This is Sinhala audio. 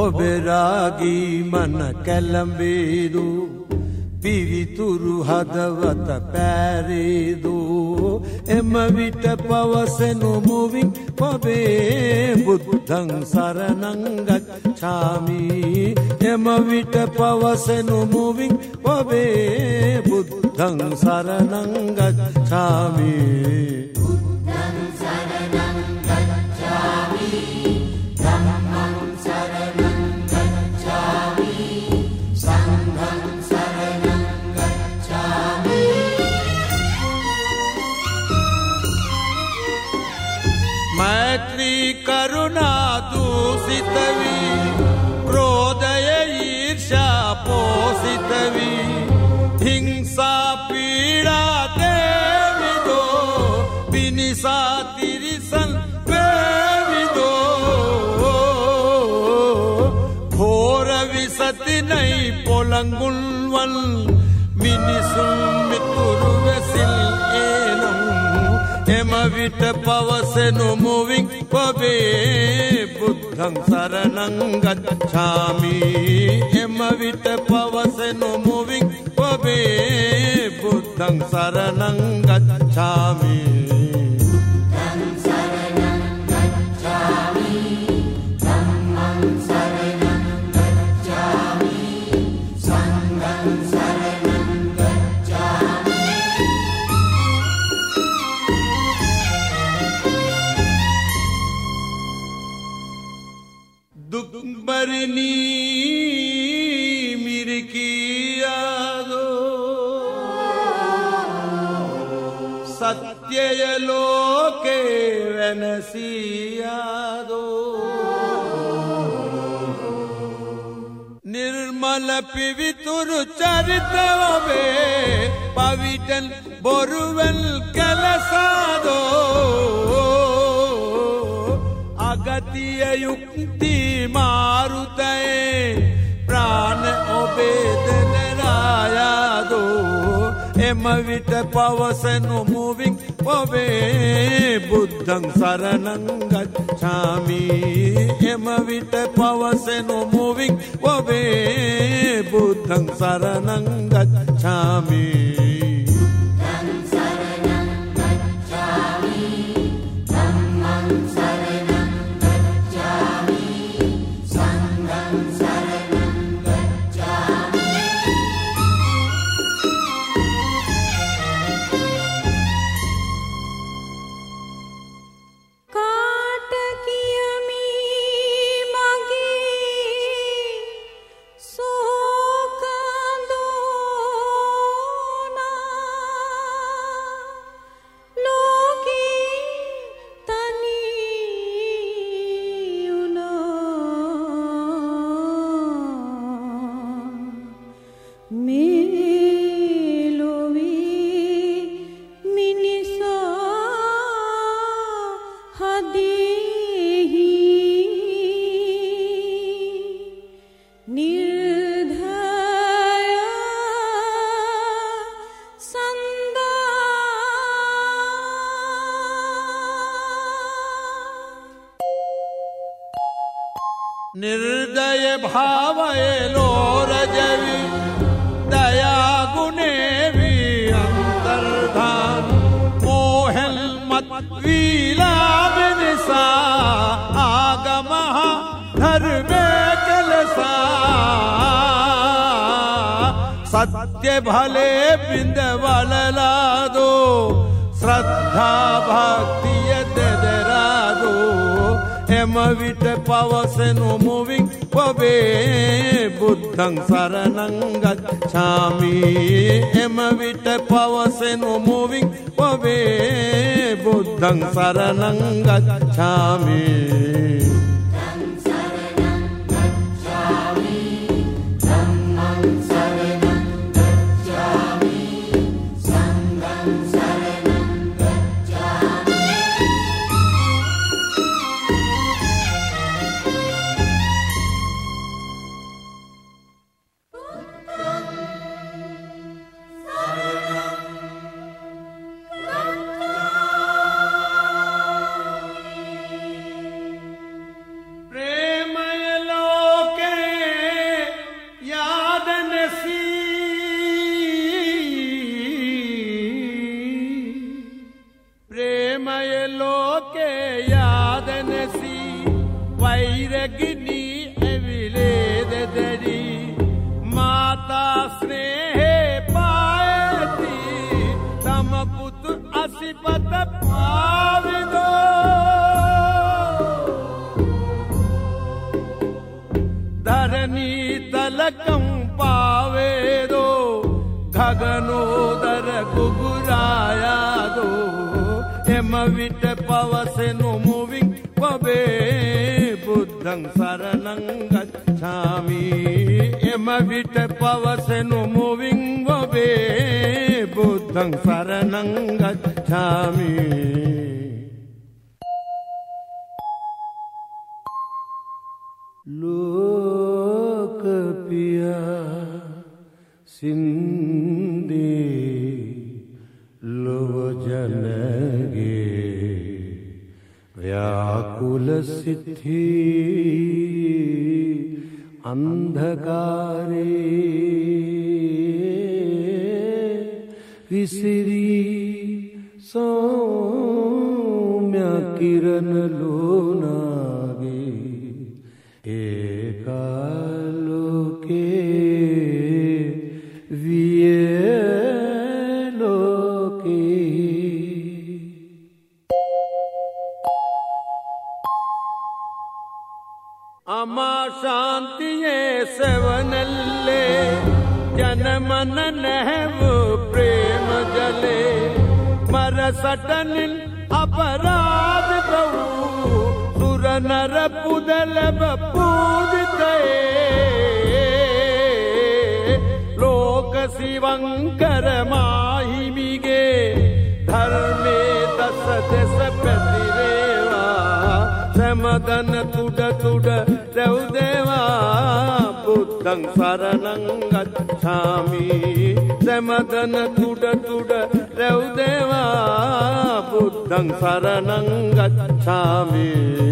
ඔබෙරාගී මන කැලඹේදු පිවිතුරු හදවත පැරේදු එම විට පවසනු මුවින් පබේ බුද්ධං සරණංගත් චාමී එම විට පවසනු මුවින් පබේ බුද්ධං සරණංගත් චාමී ಕರುಣಾ ದೂಷಿತವಿ ಕ್ರೋಧಯ ಈರ್ಷಾ ಪೋಷಿತವಿ ಹಿಂಸಾ ಪೀಡಾ ದೇವಿದೋ ವಿನಿಸಾ ತಿರಿಸನ್ ಬೇವಿದೋ ಘೋರ ವಿಸತಿ ನೈ ಪೊಲಂಗುಳ್ವಲ್ ಮಿನಿಸುಲ್ ಮಿತ್ತುರುವೆ ಸಿಲ್ ಏನಂ ಎಮ ವಿಟ ಪವಸೆನು ಮೂವಿಂಗ್ भवे बुद्धं शरणं गच्छामि हिमवितपवसनुमुविं भवे बुद्धं शरणं बरनी मिर की यादो सत्य लोके वनसी यादो निर्मल पिवितुर चरितवे पविटन बोरुवल कलसादो अगतिय युक्ति मा viit pavasenu moving pave buddhang saranang gacchami emavit pavasenu moving pave buddhang saranang gacchami निर्दय लो रजवी दया गुने भी अंतर्धान मोहन मत आगम आगमः में कल सत्य भले बिंद वलला दो श्रद्धा भक्ति හැම විට පවසනු මුවින් ඔබේ බුද්ධං සරණංගත් ශාමී එම විට පවසනු මුවින් ඔබේ බුද්ධං සරණංගත් ශාමී ලෝකේ යාදනැසී වෛරගිනී ඇවිලේ දෙදැඩී මාතාස්නේහේ පායති තමපුතු අසිපත පාවිදෝ දරණී තලකම්පා එම විට පවසෙනු මුවින් පබේ බුද්ධං සරණං ගච්ඡාමි එම විට පවසෙනු මුවින් වබේ බුද්ධං සරණං ගච්ඡාමි ලෝකපියා සින්දු व्याकुल सिद्धि अंधकारे विसरी सौम्य किरण लो සටනින් අපරාධිත වූ දුරනර පුදලබ පූජිතයේ ලෝක සිවංකර මාහිමිගේ ධර්මේ දස දෙස පැතිරේවා සැමදන තුඩ තුඩ බුද්ධං සරණං ගච්ඡාමි සමදන කුඩ කුඩ රැව් දේවා බුද්ධං සරණං ගච්ඡාමි